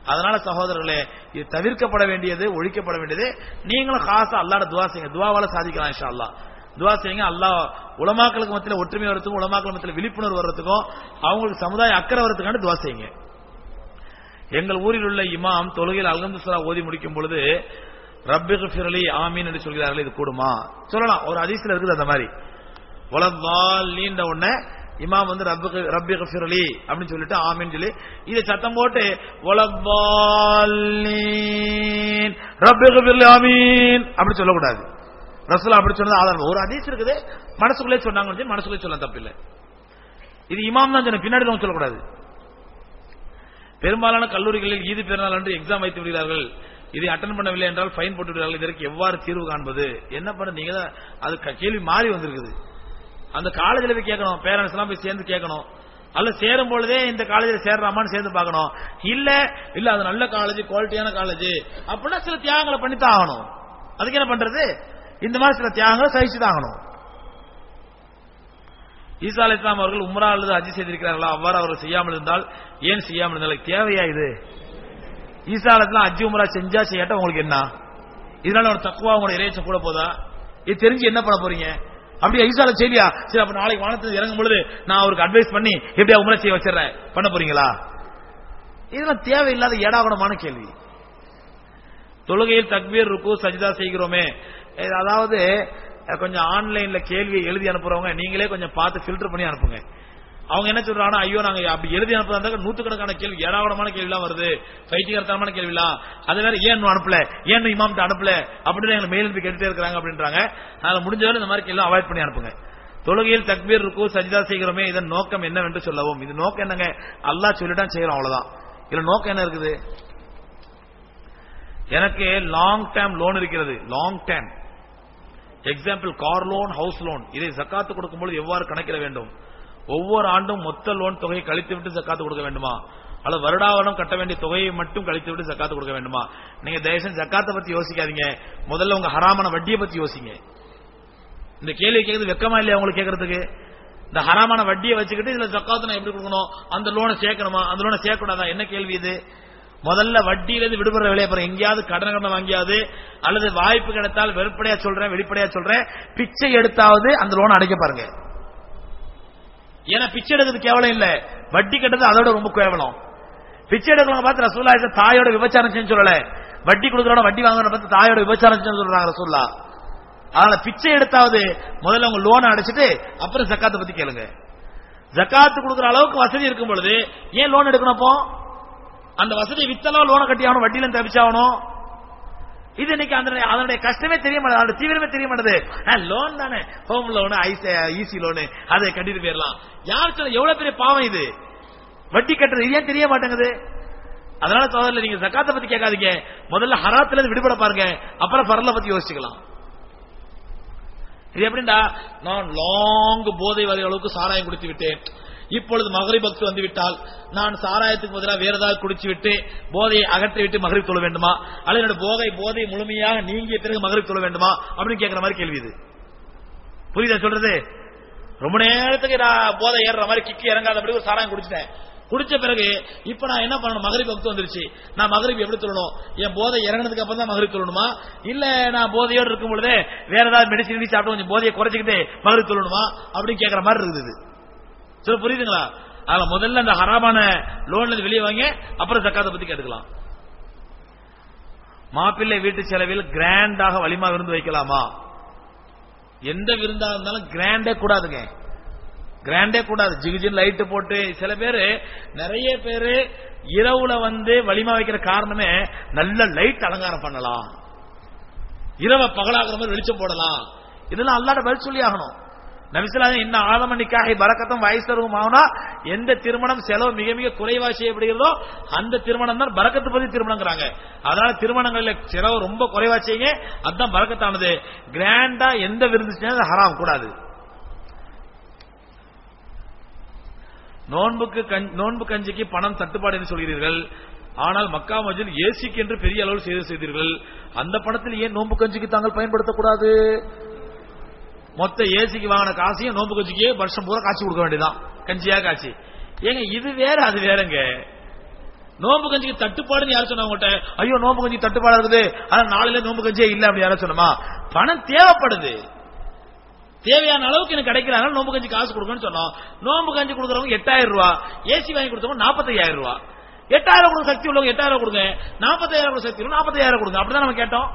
[SPEAKER 1] அதனால சகோதரர்களே இது தவிர்க்கப்பட வேண்டியது ஒழிக்கப்பட வேண்டியது. நீங்களும் காசா அல்லாட துவா செய்யுங்க. துவாவால சாதிக்கலாம் இன்ஷா அல்லா துவா செய்யுங்க. அல்லா உலமாக்களுக்கு மத்தியில் ஒற்றுமை வரதுக்கும் உலமாக்கள் மத்தியில் விழிப்புணர்வு வர்றதுக்கும் அவங்களுக்கு சமுதாய அக்கறை வர்றதுக்கான துவா செய்யுங்க. எங்கள் ஊரில் உள்ள இமாம் தொழுகையில் அல்கந்துசரா ஓதி முடிக்கும் பொழுது ரப்பிகு ஃபிரலி ஆமீன் என்று சொல்கிறார்கள் இது கூடுமா? சொல்லலாம். ஒரு அதிசயில் இருக்குது அந்த மாதிரி. உலகால் நீண்ட உடனே இமாம் வந்து ரப்புக்கு ரப்பி ஃபிரலி அப்படின்னு சொல்லிட்டு ஆமீன் சொல்லி இதை சத்தம் போட்டு உலகால் ரப்பிகு ஃபிரலி ஆமீன் அப்படின்னு சொல்லக்கூடாது. ரசூலா அப்படி சொன்னது ஆதாரம். ஒரு அதிசயம் இருக்குது மனசுக்குள்ளே சொன்னாங்க மனசுக்குள்ளே சொல்ல தப்பில்லை. இது இமாம் தான் சொன்ன பின்னாடி நம்ம சொல்லக்கூடாது. பெரும்பாலான கல்லூரிகளில் ஈது பெருநாள் அன்று எக்ஸாம் வைத்து விடுகிறார்கள். இதை அட்டன் பண்ணவில்லை என்றால் ஃபைன் போட்டு விடுகிறார்கள். இதற்கு எவ்வாறு தீர்வு காண்பது? என்ன பண்ண நீங்க தான் அது கேள்வி மாறி வந்திருக்குது. அந்த காலேஜில் போய் கேட்கணும் பேரண்ட்ஸ் எல்லாம் போய் சேர்ந்து கேட்கணும். அல்ல சேரும் பொழுதே இந்த காலேஜில் சேர்றாமான்னு சேர்ந்து பார்க்கணும். இல்ல இல்ல அது நல்ல காலேஜ் குவாலிட்டியான காலேஜ் அப்படின்னா சில தியாகங்களை பண்ணித்தான் ஆகணும். அதுக்கு என்ன பண்றது? இந்த மாதிரி சில தியாகங்களை சகிச்சு ஈசா அலி இஸ்லாம் அவர்கள் உம்ரா அல்லது அஜி செய்திருக்கிறார்களா? அவ்வாறு அவர் செய்யாமல் இருந்தால் ஏன் செய்யாமல் இருந்தால் தேவையா இது? ஈசா அலிஸ்லாம் அஜி உம்ரா செஞ்சா செய்யாட்ட உங்களுக்கு என்ன? இதனால ஒரு தக்குவா உங்களோட இறைச்சம் கூட போதா? இது தெரிஞ்சு என்ன பண்ண போறீங்க? அப்படியே ஈசால செய்தியா? சரி அப்ப நாளைக்கு வானத்துல இறங்கும் பொழுது நான் அவருக்கு அட்வைஸ் பண்ணி எப்படியா உம்ரா செய்ய வச்சிடறேன். பண்ண போறீங்களா? இதெல்லாம் தேவையில்லாத ஏடாகூடமான கேள்வி. தொழுகையில் தக்பீர் ருக்கு சஜிதா செய்கிறோமே. அதாவது கொஞ்சம் ஆன்லைன்ல கேள்வி எழுதி அனுப்புறவங்க நீங்களே கொஞ்சம் பார்த்து ஃபில்டர் பண்ணி அனுப்புங்க. அவங்க என்ன சொல்றாங்க ஐயோ நாங்க அப்படி எழுதி அனுப்புறதா நூத்துக்கணக்கான கேள்வி ஏராளமான கேள்வி எல்லாம் வருது பைத்தியகரத்தனமான கேள்வி எல்லாம் அது வேற ஏன் அனுப்பல? ஏன் இன்னும் இமாம்ட்ட அனுப்பல? அப்படின்னு எங்களை மெயில் அனுப்பி கேட்டுட்டே இருக்காங்க அப்படின்றாங்க. அதனால முடிஞ்சவரை இந்த மாதிரி கேள்வி அவாய்ட் பண்ணி அனுப்புங்க. தொழுகையில் தக்பீர் இருக்கும் சஜிதா செய்கிறோமே இதன் நோக்கம் என்னவென்று சொல்லவும். இது நோக்கம் என்னங்க? அல்லா சொல்லிட்டான் செய்யறோம் அவ்வளவுதான். இதுல நோக்கம் என்ன இருக்குது? எனக்கு லாங் டேர்ம் லோன் இருக்கிறது. Long term example car loan house loan இதை ஜக்காத்து கொடுக்கும்போது எவ்வாறு கணக்கிட வேண்டும்? ஒவ்வொரு ஆண்டும் மொத்த லோன் தொகையை கழித்து விட்டு ஜக்காத்து கொடுக்க வேண்டுமா? அல்லது வருடாவரம் கட்ட வேண்டிய தொகையை மட்டும் கழித்து விட்டு ஜக்காத்து கொடுக்க வேண்டுமா? நீங்க தயவுசெய்து ஜக்காத்தை பத்தி யோசிக்காதீங்க. முதல்ல உங்க ஹராமான வட்டியை பத்தி யோசிங்க. இந்த கேள்வி கேட்கறது வெக்கமா இல்லையா உங்களுக்கு கேட்கறதுக்கு? இந்த ஹராமான வட்டியை வச்சுக்கிட்டு இதுல ஜக்காத்து நான் எப்படி கொடுக்கணும்? அந்த லோனை சேர்க்கணுமா? அந்த லோனை சேர்க்கக்கூடாதா? என்ன கேள்வி இது? முதல்ல வட்டியிலிருந்து விடுபடுற வேலையை அப்புறம் எங்கேயாவது கடன் கடன் வாங்கியாவது அல்லது வாய்ப்பு கிடைத்தால் வெளிப்படையா சொல்றேன் வெளிப்படையா சொல்றேன். பிச்சை எடுத்தாவது அந்த லோன் அடைக்க பாருங்க. ஏன்னா பிச்சை எடுக்கிறது கேவலம் இல்ல. வட்டி கட்டுறது அதோட ரொம்ப கேவலம். பிச்சை எடுக்கிறவங்க பார்த்து ரசூல்லா தாயோட விபச்சாரம் செஞ்சு சொல்லல. வட்டி கொடுக்கறவன வட்டி வாங்குறவன பார்த்து தாயோட விபச்சாரம் செஞ்சு சொல்றாங்க ரசூல்லா அதனால பிச்சை எடுத்தாவது முதல்ல உங்க லோனை அடைச்சிட்டு அப்புறம் ஜக்காத்தை பத்தி கேளுங்க. ஜக்காத்து கொடுக்குற அளவுக்கு வசதி இருக்கும் பொழுது ஏன் லோன் எடுக்கணும் அப்போ? அந்த வசதி வித்தலாம் லோனை கட்டி ஆகணும் வட்டியில தப்பிச்சாகணும் இது இன்னைக்கு அந்த அதனுடைய கஷ்டமே தெரிய மாட்டேது அதோட தீவிரமே தெரிய மாட்டேது. லோன் தானே. ஹோம் லோனு ஈஸி லோனு அதை கட்டிட்டு போயிடலாம். யார் சொல்ல எவ்வளவு பெரிய பாவம் இது? வட்டி கட்டுறது இது ஏன் தெரிய மாட்டேங்குது? அதனால சோதரில் நீங்க ஜக்காத்தை பத்தி கேட்காதீங்க. முதல்ல ஹராத்துல இருந்து விடுபட பாருங்க. அப்புறம் பரல பத்தி யோசிச்சுக்கலாம். இது எப்படின்டா நான் லாங் போதை வரை அளவுக்கு சாராயம் குடித்து விட்டேன். இப்பொழுது மகரிப் பக்து வந்துவிட்டால் நான் சாராயத்துக்கு பதிலாக வேற ஏதாவது குடிச்சு விட்டு போதையை அகற்றி விட்டு மகரிப் தொழ வேண்டுமா? அல்லது என்னோட போதை போதை முழுமையாக நீங்கிய பிறகு மகரிப் தொழ வேண்டுமா? அப்படின்னு கேட்கிற மாதிரி கேள்வி இது. புரியுதா சொல்றது? ரொம்ப நேரத்துக்கு நான் போதை ஏறுற மாதிரி கிக்கி இறங்காதபடி ஒரு சாராயம் குடிச்சிட்டேன். குடிச்ச பிறகு இப்ப நான் என்ன பண்ணணும்? மகரிப் பக்து வந்துருச்சு. நான் மகரிப் எப்படி சொல்லணும் என் போதை இறங்கினதுக்கு அப்புறம் தான் மகரிப் சொல்லணுமா இல்ல நான் போதையோடு இருக்கும் பொழுதே வேற ஏதாவது மெடிசின் சாப்பிட்டு கொஞ்சம் போதையை குறைச்சிக்கிட்டு மகரிப் சொல்லணுமா அப்படின்னு கேட்கற மாதிரி இருக்குது சொல்ல புரியுதுங்களா? அதனால முதல்ல அந்த ஹராமான லோன்ல வெளியே வாங்க அப்புறம் ஜக்காத்தை பத்தி கேட்டுக்கலாம். மாப்பிள்ளை வீட்டு செலவில் கிராண்டாக வலிமா விருந்து வைக்கலாமா? எந்த விருந்தா இருந்தாலும் கிராண்டே கூடாதுங்க. கிராண்டே கூடாது. ஜிகிஜின் லைட்டு போட்டு சில பேரு நிறைய பேரு இரவுல வந்து வலிமா வைக்கிற காரணமே நல்ல லைட் அலங்காரம் பண்ணலாம். இரவை பகலாகிற மாதிரி வெளிச்சம் போடலாம். இதெல்லாம் அல்லாட பதில் சொல்லி ஆகணும் நபிசுல்லாத இன்னும் ஆதம நிக்காகி பறக்கத்தும் வயசரும் ஆகுனா எந்த திருமணம் செலவு மிக மிக குறைவா செய்யப்படுகிறதோ அந்த திருமணம் தான் பரக்கத்து பத்தி திருமணங்கிறாங்க. அதனால திருமணங்கள்ல செலவு ரொம்ப குறைவா செய்யுங்க. அதுதான் பரக்கத்தானது. கிராண்டா எந்த விருந்து செஞ்சாலும் ஹராம் கூடாது. நோன்புக்கு நோன்பு கஞ்சிக்கு பணம் தட்டுப்பாடு என்று சொல்கிறீர்கள். ஆனால் மக்கா மஜில் ஏசிக்கு என்று பெரிய அளவில் செய்து செய்தீர்கள். அந்த பணத்தில் ஏன் நோன்பு கஞ்சிக்கு தாங்கள் பயன்படுத்தக்கூடாது? மொத்த ஏசிக்கு வாங்கின காசையும் நோம்பு கஞ்சிக்கு வருஷம் பூரா காய்ச்சி கொடுக்க வேண்டியதான் கஞ்சியா காய்ச்சி ஏங்க இது வேற அது வேறங்க. நோம்பு கஞ்சிக்கு தட்டுப்பாடுன்னு யாரும் சொன்னா ஐயோ நோம்பு கஞ்சி தட்டுப்பாடு இருக்குது. ஆனா நாளையில நோம்பு கஞ்சியே இல்ல அப்படி யாரும் சொன்னமா? பணம் தேவைப்படுது. தேவையான அளவுக்கு எனக்கு கிடைக்கிறாங்க நோம்பு கஞ்சி காசு கொடுக்கணும்னு சொன்னோம். நோம்பு கஞ்சி கொடுக்குறவங்க எட்டாயிரம் ரூபா ஏசி வாங்கி கொடுத்தவங்க நாற்பத்தையாயிரம் ரூபா. எட்டாயிரம் கொடுக்க சக்தி உள்ளவங்க எட்டாயிரம் கொடுங்க. நாற்பத்தாயிரம் கொடுக்க சக்தி நாற்பத்தாயிரம் கொடுங்க. அப்படிதான் நம்ம கேட்டோம்.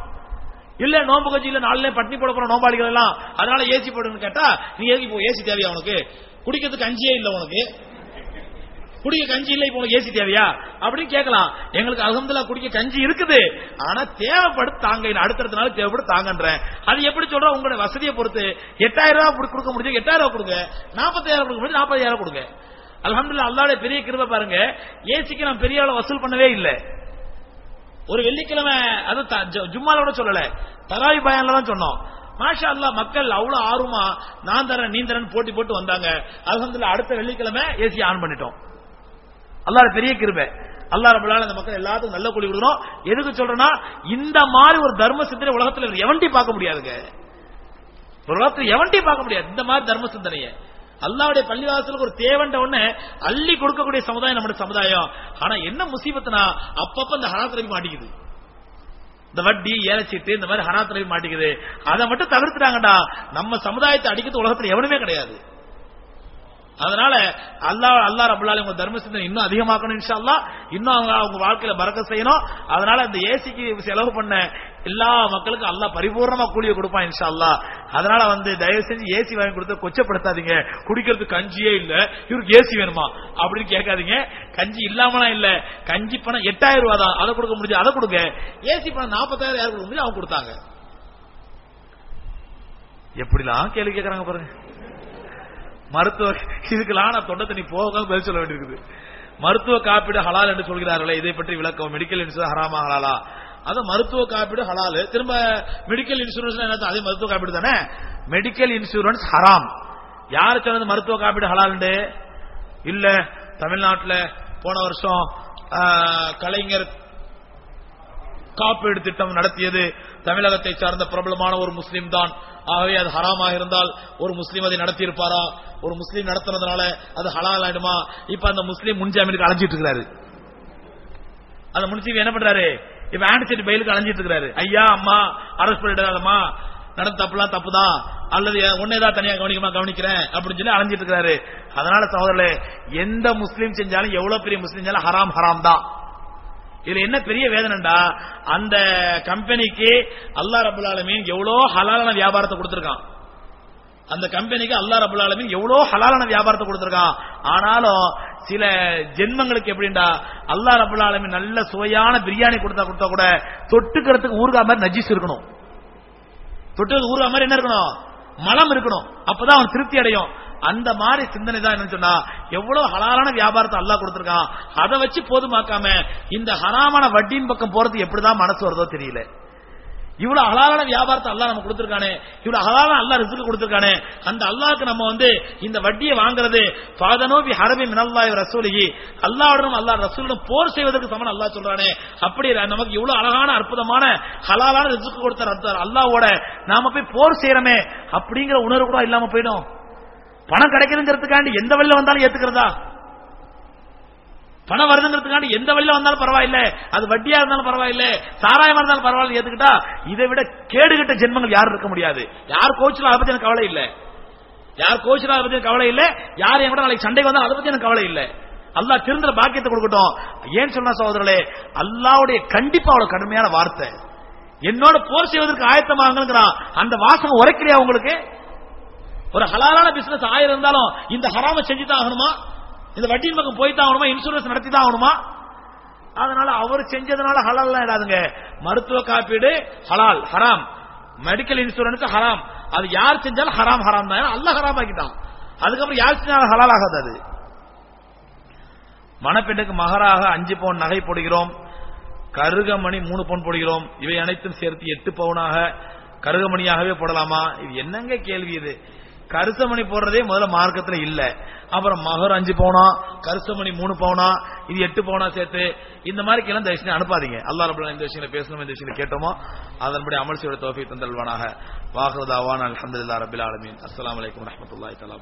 [SPEAKER 1] இல்ல நோம்பு கட்சி இல்ல நாளிலே பட்டினி போட போற நோம்பாளிகள் எல்லாம் அதனால ஏசி போடுன்னு கேட்டா நீ ஏசி போ ஏசி தேவையா உனக்கு? குடிக்கிறதுக்கு கஞ்சியே இல்ல உனக்கு. குடிக்க கஞ்சி இல்ல இப்போ உனக்கு ஏசி தேவையா? அப்படின்னு கேட்கலாம். எங்களுக்கு அகமதுல்லா குடிக்க கஞ்சி இருக்குது. ஆனா தேவைப்படு தாங்க அடுத்தடுத்த நாள் தேவைப்படு தாங்கன்றேன். அது எப்படி சொல்ற? உங்களுடைய வசதியை பொறுத்து. எட்டாயிரம் ரூபாய் கொடுக்க முடியும் எட்டாயிரம் ரூபாய் கொடுங்க. நாற்பத்தாயிரம் கொடுக்க முடியும் நாற்பதாயிரம் கொடுங்க. அலமதுல்லா அல்லாடைய பெரிய கிருபை பாருங்க. ஏசிக்கு நான் பெரிய அளவு வசூல் பண்ணவே இல்லை. ஒரு வெள்ளிக்கிழமை அது ஜும்மால சொல்லல. தராவி பயான்ல தான் சொன்னோம். மாஷா அல்லா மக்கள் அவ்வளவு ஆர்வமா நான் தரேன் நீ தரேன் போட்டி போட்டு வந்தாங்க. அலமதுல அடுத்த வெள்ளிக்கிழமை ஏசி ஆன் பண்ணிட்டோம். அல்லாட பெரிய கிருபை. அல்லா ரபுல்லால அந்த மக்கள் எல்லாத்துக்கும் நல்ல கூலி கொடுக்கணும். எதுக்கு சொல்றேன்னா இந்த மாதிரி ஒரு தர்ம சிந்தனை உலகத்தில் எவன்டி பார்க்க முடியாதுங்க. ஒரு உலகத்தில் எவன்டி பார்க்க முடியாது. இந்த மாதிரி தர்ம சிந்தனையை. அல்லாவுடைய பள்ளிவாசலுக்கு ஒரு தேவண்ட ஒண்ணு அள்ளி கொடுக்கக்கூடிய சமுதாயம் நம்முடைய சமுதாயம். ஆனா என்ன முசீபத்துனா அப்பப்ப இந்த ஹராத்திரவி மாட்டிக்குது. இந்த வட்டி ஏலச்சீட்டு இந்த மாதிரி ஹராத்திரவி மாட்டிக்குது. அதை மட்டும் தவிர்த்துட்டாங்கடா. நம்ம சமுதாயத்தை அடிக்கிறது உலகத்துல எவனுமே கிடையாது. அதனால அல்லாஹ் அல்லாஹ் ரபுல்லாலே உங்க தர்ம சிந்தனை இன்னும் அதிகமாக்கணும் இன்ஷா அல்லா இன்னும் அவங்க அவங்க வாழ்க்கையில பறக்க செய்யணும். அதனால இந்த ஏசிக்கு செலவு பண்ண எல்லா மக்களுக்கும் அல்லா பரிபூர்ணமா கூலிய கொடுப்பான் இன்ஷா அல்லா அதனால வந்து தயவு செஞ்சு ஏசி வாங்கி கொடுத்து கொச்சப்படுத்தாதீங்க. குடிக்கிறதுக்கு கஞ்சியே இல்ல. இவருக்கு ஏசி வேணுமா? அப்படின்னு கேட்காதீங்க. கஞ்சி இல்லாமலாம் இல்ல. கஞ்சி பணம் எட்டாயிரம் ரூபாய் தான். அதை கொடுக்க முடிஞ்சு அதை கொடுங்க. ஏசி பணம் நாற்பத்தாயிரம் யார் கொடுக்க முடியும் அவங்க கொடுத்தாங்க. எப்படிலாம் கேள்வி கேட்கறாங்க பாருங்க. மருத்துவ இதுக்கெல்லாம் நான் தொண்டை தண்ணி போக பதில் சொல்ல வேண்டியிருக்குது. மருத்துவ காப்பீடு ஹலால் என்று சொல்கிறார்களே. இதை பற்றி விளக்கம் மெடிக்கல் இன்சூரன்ஸ் ஹராமா ஹலாலா. அது மருத்துவ காப்பீடு ஹலாலு. திரும்ப மெடிக்கல் இன்சூரன்ஸ் என்ன அதே மருத்துவ காப்பீடு தானே? மெடிக்கல் இன்சூரன்ஸ் ஹராம். யாரு சொன்னது மருத்துவ காப்பீடு ஹலாலுண்டு? இல்ல தமிழ்நாட்டில் போன வருஷம் கலைஞர் காப்பீடு திட்டம் நடத்தியது. தமிழகத்தை சார்ந்த பிரபலமான ஒரு முஸ்லீம் தான். ஆகவே அது ஹராமாக இருந்தால் ஒரு முஸ்லீம் அதை நடத்தியிருப்பாரா? ஒரு முஸ்லீம் நடத்துறதுனால அது ஹலால் ஆயிடுமா? இப்ப அந்த முஸ்லீம் முன்ஜாமீனுக்கு அலைஞ்சிட்டு இருக்கிறாரு. அந்த முன்சீப் என்ன பண்றாரு? இப்ப ஆன்டிசைட் பயிலுக்கு அலைஞ்சிட்டு இருக்கிறாரு. ஐயா அம்மா அரசு பண்ணிடாதம்மா நடந்த தப்புலாம் தப்புதான் அல்லது உன்னைதான் தனியா கவனிக்கமா கவனிக்கிறேன் அப்படின்னு சொல்லி அலைஞ்சிட்டு இருக்கிறாரு. அதனால சகோதரர்களே எந்த முஸ்லீம் செஞ்சாலும் எவ்வளவு பெரிய முஸ்லீம் செஞ்சாலும் ஹராம் ஹராம் தான். இதுல என்ன பெரிய வேதனைடா அந்த கம்பெனிக்கு அல்லாஹ் ரபுல் ஆலமீன் எவ்வளவு ஹலாலான வியாபாரத்தை கொடுத்துருக்கான். அந்த கம்பெனிக்கு அல்லாஹ் ரபுல் ஆலமீன் எவ்வளவு ஹலாலான வியாபாரத்தை கொடுத்திருக்கான். ஆனாலும் சில ஜென்மங்களுக்கு எப்படின்டா அல்லாஹ் ரபுல்லாலுமே நல்ல சுவையான பிரியாணி கொடுத்தா கொடுத்தா கூட தொட்டுக்கிறதுக்கு ஊருகா மாதிரி நஜீஸ் இருக்கணும். தொட்டுக்கிறதுக்கு ஊருகா மாதிரி என்ன இருக்கணும்? மலம் இருக்கணும். அப்பதான் அவன் திருப்தி அடையும். அந்த மாதிரி சிந்தனை தான் என்ன சொன்னா எவ்வளவு ஹலாலான வியாபாரத்தை அல்லாஹ் கொடுத்திருக்கான். அதை வச்சு போதுமாக்காம இந்த ஹராமான வட்டியின் பக்கம் போறது எப்படிதான் மனசு வருதோ தெரியல. இவ்வளவு அழகான வியாபாரத்தை அல்லாஹ் நம்ம கொடுத்திருக்கானே இவ்வளவு அழகான அல்லா ரிசுக்கு கொடுத்திருக்கானே அந்த அல்லாவுக்கு நம்ம வந்து இந்த வட்டியை வாங்குறது பாதனோபி ஹரபி மினல்லாய் ரசூலிஹி அல்லாவுடனும் அல்லாஹ் ரசூலிடம் போர் செய்வதற்கு சமன் அல்லாஹ் சொல்றானே அப்படி நமக்கு இவ்வளவு அழகான அற்புதமான ஹலாலான ரிசுக்கு கொடுத்த அல்லாவோட நாம போய் போர் செய்யறமே அப்படிங்கிற உணர்வு கூட இல்லாம போயிடும். பணம் கிடைக்குதுங்கிறதுக்காண்டி எந்த வழியில வந்தாலும் ஏத்துக்கிறதா? பணம் வருதுங்கிறதுக்காண்டி எந்த வழியில வந்தாலும் பரவாயில்ல. அது வட்டியா இருந்தாலும் பரவாயில்ல. சாராயமா இருந்தாலும் பரவாயில்ல ஏத்துக்கிட்டா இதை விட கேடுகட்ட ஜென்மங்கள் யாரும் இருக்க முடியாது. யார் கோச்சில் அதை பத்தி எனக்கு கவலை இல்ல. யார் கோச்சில் அதை பத்தி கவலை இல்ல. யார் என் கூட நாளைக்கு சண்டைக்கு வந்தாலும் அதை பத்தி எனக்கு கவலை இல்ல. அல்லா திருந்துற பாக்கியத்தை கொடுக்கட்டும். ஏன் சொன்னா சகோதரர்களே? அல்லாவுடைய கண்டிப்பா அவ்வளவு கடுமையான வார்த்தை. என்னோட போர் செய்வதற்கு ஆயத்தமாக அந்த வாசகம் உரைக்கலையா உங்களுக்கு? ஒரு ஹலாலான பிசினஸ் ஆயிரம் இருந்தாலும் இந்த ஹராம செஞ்சு தான் ஆகணுமா? இந்த வட்டியின் பக்கம் போய்தான் ஆகணுமா? இன்சூரன்ஸ் நடத்தி தான் ஆகணுமா? அதனால அவர் செஞ்சதுனால ஹலால் இடாதுங்க. மருத்துவ காப்பீடு ஹலால் ஹராம். மெடிக்கல் இன்சூரன்ஸ் ஹராம். அது யார் செஞ்சாலும் ஹராம் ஹராம் தான். அல்ல ஹராம் ஆக்கிட்டான் அதுக்கப்புறம் யார் செஞ்சாலும் ஹலால் ஆகாது அது. மணப்பெண்ணுக்கு மகராக அஞ்சு பவுன் நகை போடுகிறோம். கருகமணி மூணு பவுன் போடுகிறோம். இவை அனைத்தும் சேர்த்து எட்டு பவுனாக கருகமணியாகவே போடலாமா? இது என்னங்க கேள்வி இது? கருசமணி போடுறதே முதல்ல மார்க்கத்துல இல்ல. அப்புறம் மகர் அஞ்சு பவுனா கருசமணி மூணு பவுனா இது எட்டு பவுனா சேர்த்து இந்த மாதிரி எல்லாம் தயவு அனுப்பாதீங்க. அல்லா ரபுல்லா இந்த விஷயங்களை பேசணும் இந்த விஷயங்களை கேட்டோமோ அதன்படி அமல் செய்ய தோஃபி தந்தல்வானாக. வாகரதாவான் அலமதுல்லா ரபில் ஆலமின். அஸ்லாம் வலைக்கம் வரமத்துல்லாய் தலா